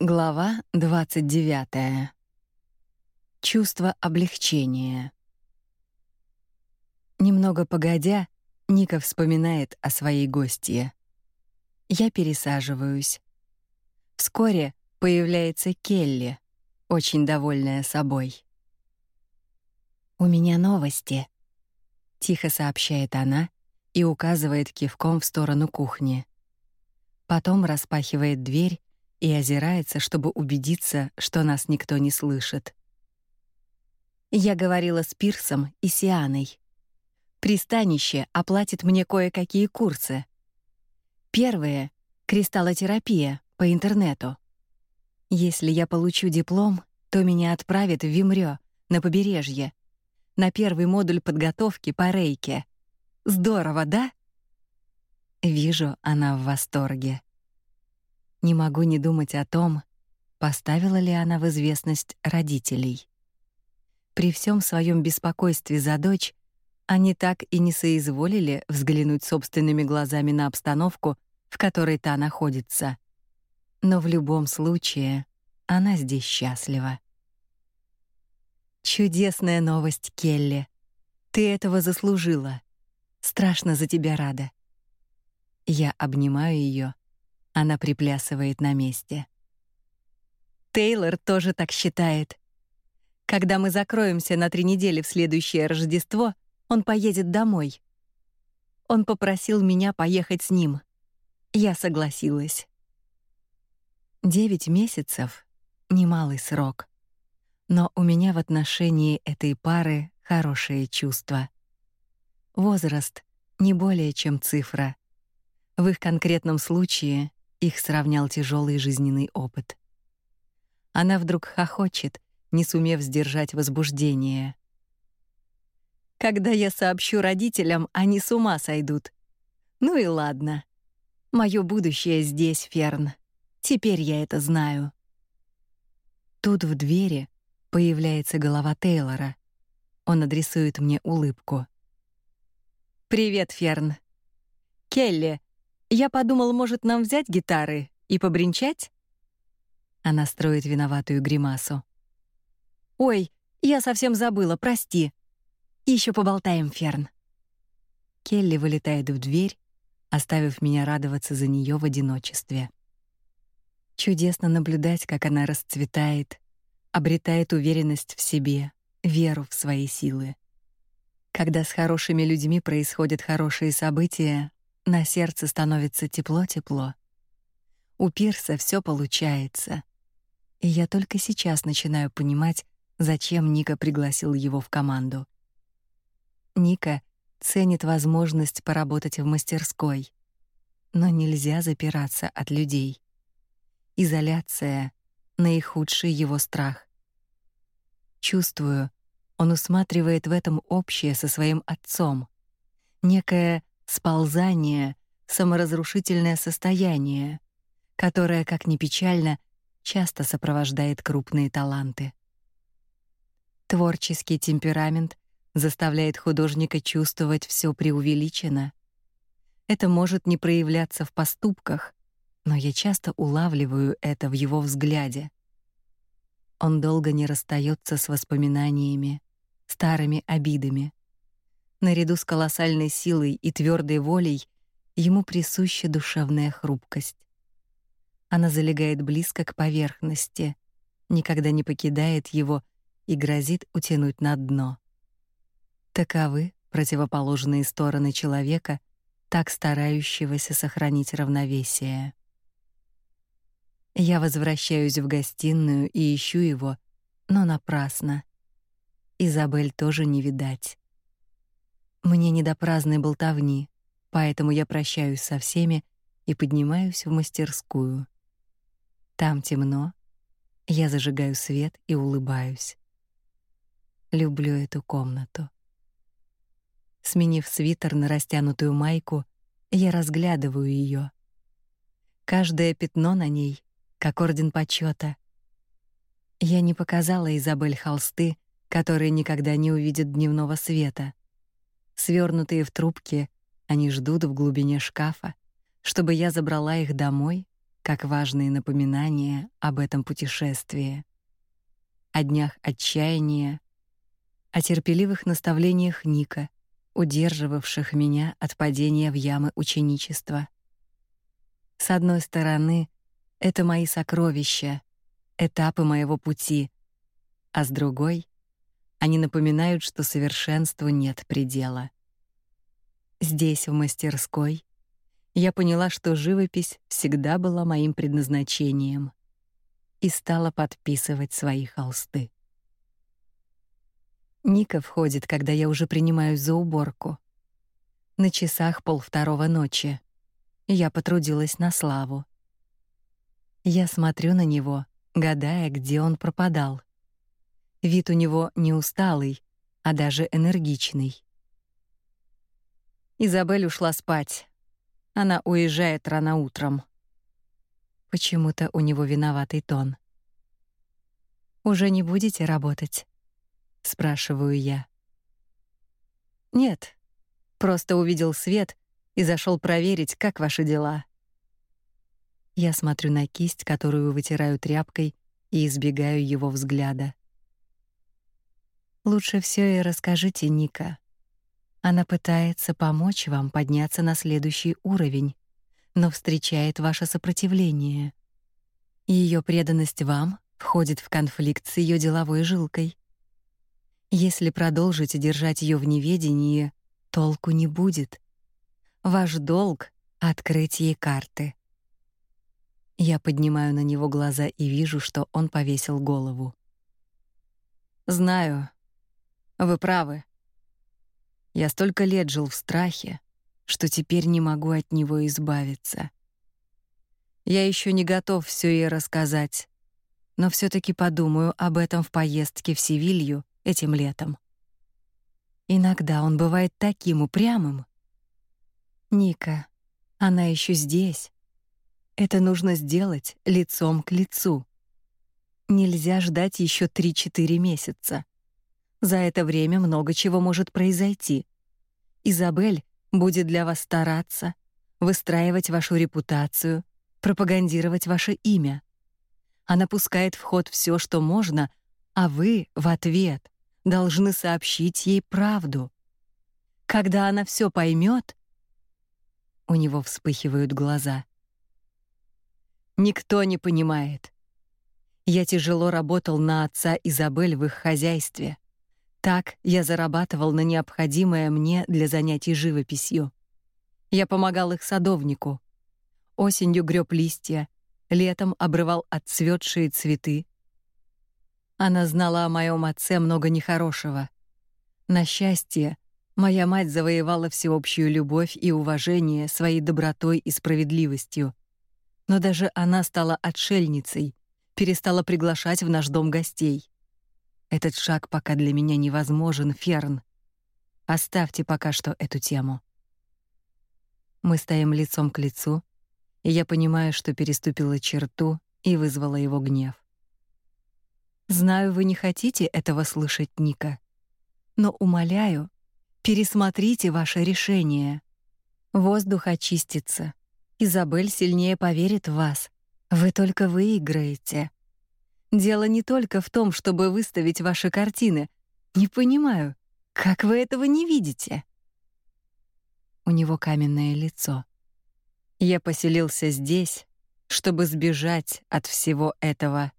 Глава 29. Чувство облегчения. Немного погодя, Ника вспоминает о своей гостье. Я пересаживаюсь. Вскоре появляется Келли, очень довольная собой. У меня новости, тихо сообщает она и указывает кивком в сторону кухни. Потом распахивает дверь и озирается, чтобы убедиться, что нас никто не слышит. Я говорила с Пирсом и Сианой. Пристанище оплатит мне кое-какие курсы. Первое кристаллотерапия по интернету. Если я получу диплом, то меня отправят в Вимрё, на побережье, на первый модуль подготовки по рейке. Здорово, да? Вижу, она в восторге. Не могу не думать о том, поставила ли она в известность родителей. При всем своем беспокойстве за дочь, они так и не соизволили взглянуть собственными глазами на обстановку, в которой та находится. Но в любом случае, она здесь счастлива. Чудесная новость, Келли. Ты этого заслужила. Страшно за тебя рада. Я обнимаю ее она приплясывает на месте. Тейлор тоже так считает. Когда мы закроемся на три недели в следующее Рождество, он поедет домой. Он попросил меня поехать с ним. Я согласилась. Девять месяцев немалый срок. Но у меня в отношении этой пары хорошее чувство. Возраст не более чем цифра. В их конкретном случае их сравнял тяжелый жизненный опыт. Она вдруг хохочет, не сумев сдержать возбуждение. Когда я сообщу родителям, они с ума сойдут. Ну и ладно. Моё будущее здесь, Ферн. Теперь я это знаю. Тут в двери появляется голова Тейлора. Он адресует мне улыбку. Привет, Ферн. Келли, я подумал, может, нам взять гитары и побренчать? Она строит виноватую гримасу. Ой, я совсем забыла, прости. Еще поболтаем, Ферн. Келли вылетает в дверь, оставив меня радоваться за нее в одиночестве. Чудесно наблюдать, как она расцветает, обретает уверенность в себе, веру в свои силы. Когда с хорошими людьми происходят хорошие события, на сердце становится тепло-тепло. У Пирса все получается. И я только сейчас начинаю понимать, зачем Ника пригласил его в команду. Ника ценит возможность поработать в мастерской, но нельзя запираться от людей. Изоляция наихудший его страх. Чувствую, он усматривает в этом общее со своим отцом, некое сползание, саморазрушительное состояние, которое, как ни печально, часто сопровождает крупные таланты. Творческий темперамент заставляет художника чувствовать все преувеличенно. Это может не проявляться в поступках, но я часто улавливаю это в его взгляде. Он долго не расстается с воспоминаниями, старыми обидами. Наряду с колоссальной силой и твердой волей ему присуща душевная хрупкость. Она залегает близко к поверхности, никогда не покидает его и грозит утянуть на дно. Таковы противоположные стороны человека, так старающегося сохранить равновесие. Я возвращаюсь в гостиную и ищу его, но напрасно. Изабель тоже не видать. Мне не до праздной болтовни, поэтому я прощаюсь со всеми и поднимаюсь в мастерскую. Там темно. Я зажигаю свет и улыбаюсь. Люблю эту комнату. Сменив свитер на растянутую майку, я разглядываю ее. Каждое пятно на ней как орден почета. Я не показала Изабель холсты, которые никогда не увидят дневного света. Свернутые в трубки, они ждут в глубине шкафа, чтобы я забрала их домой, как важные напоминания об этом путешествии, о днях отчаяния, о терпеливых наставлениях Ника, удерживавших меня от падения в ямы ученичества. С одной стороны, это мои сокровища, этапы моего пути, а с другой они напоминают, что совершенству нет предела. Здесь, в мастерской, я поняла, что живопись всегда была моим предназначением и стала подписывать свои холсты. Ника входит, когда я уже принимаюсь за уборку. На часах полвторого ночи. Я потрудилась на славу. Я смотрю на него, гадая, где он пропадал. Вид у него не усталый, а даже энергичный. Изабель ушла спать. Она уезжает рано утром. Почему-то у него виноватый тон. Уже не будете работать? спрашиваю я. Нет. Просто увидел свет и зашел проверить, как ваши дела. Я смотрю на кисть, которую вытираю тряпкой, и избегаю его взгляда. Лучше все и расскажите, Ника. Она пытается помочь вам подняться на следующий уровень, но встречает ваше сопротивление. Ее преданность вам входит в конфликт с ее деловой жилкой. Если продолжите держать ее в неведении, толку не будет. Ваш долг открыть ей карты. Я поднимаю на него глаза и вижу, что он повесил голову. Знаю. Вы правы. Я столько лет жил в страхе, что теперь не могу от него избавиться. Я еще не готов все ей рассказать, но все таки подумаю об этом в поездке в Севилью этим летом. Иногда он бывает таким упрямым. Ника, она еще здесь. Это нужно сделать лицом к лицу. Нельзя ждать еще 3-4 месяца. За это время много чего может произойти. Изабель будет для вас стараться, выстраивать вашу репутацию, пропагандировать ваше имя. Она пускает в ход все, что можно, а вы в ответ должны сообщить ей правду. Когда она все поймет, у него вспыхивают глаза. Никто не понимает. Я тяжело работал на отца Изабель в их хозяйстве. Так я зарабатывал на необходимое мне для занятий живописью. Я помогал их садовнику. Осенью греб листья, летом обрывал отцветшие цветы, она знала о моем отце много нехорошего. На счастье, моя мать завоевала всеобщую любовь и уважение своей добротой и справедливостью. Но даже она стала отшельницей, перестала приглашать в наш дом гостей. Этот шаг пока для меня невозможен, Ферн. Оставьте пока что эту тему. Мы стоим лицом к лицу, и я понимаю, что переступила черту и вызвала его гнев. Знаю, вы не хотите этого слышать, Ника. Но умоляю, пересмотрите ваше решение. Воздух очистится. Изабель сильнее поверит в вас. Вы только выиграете. Дело не только в том, чтобы выставить ваши картины. Не понимаю, как вы этого не видите? У него каменное лицо. Я поселился здесь, чтобы сбежать от всего этого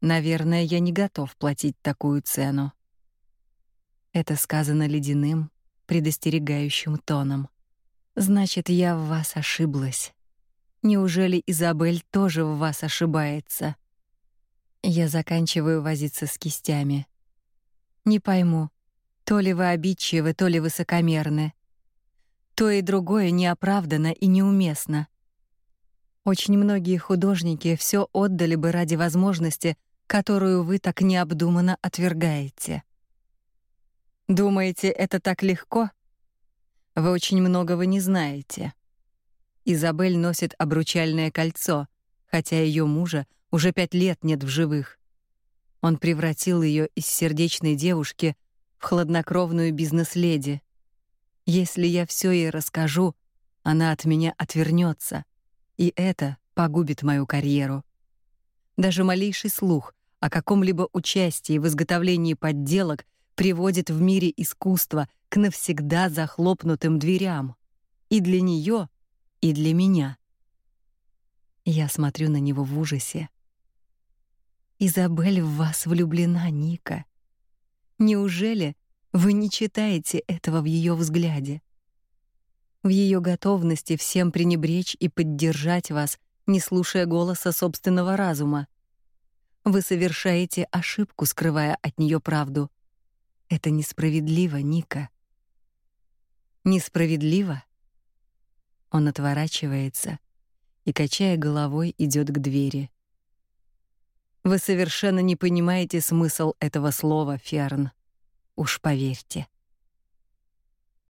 Наверное, я не готов платить такую цену. Это сказано ледяным, предостерегающим тоном. Значит, я в вас ошиблась. Неужели Изабель тоже в вас ошибается? Я заканчиваю возиться с кистями. Не пойму, то ли вы обидчивы, то ли высокомерны. То и другое неоправданно и неуместно. Очень многие художники все отдали бы ради возможности которую вы так необдуманно отвергаете. Думаете, это так легко? Вы очень многого не знаете. Изабель носит обручальное кольцо, хотя ее мужа уже пять лет нет в живых. Он превратил ее из сердечной девушки в хладнокровную бизнес-леди. Если я все ей расскажу, она от меня отвернется, и это погубит мою карьеру. Даже малейший слух о каком-либо участии в изготовлении подделок приводит в мире искусства к навсегда захлопнутым дверям. И для нее, и для меня. Я смотрю на него в ужасе. Изабель в вас влюблена, Ника. Неужели вы не читаете этого в ее взгляде? В ее готовности всем пренебречь и поддержать вас, не слушая голоса собственного разума. Вы совершаете ошибку, скрывая от нее правду. Это несправедливо, Ника. Несправедливо? Он отворачивается и качая головой идет к двери. Вы совершенно не понимаете смысл этого слова, Ферн. Уж поверьте.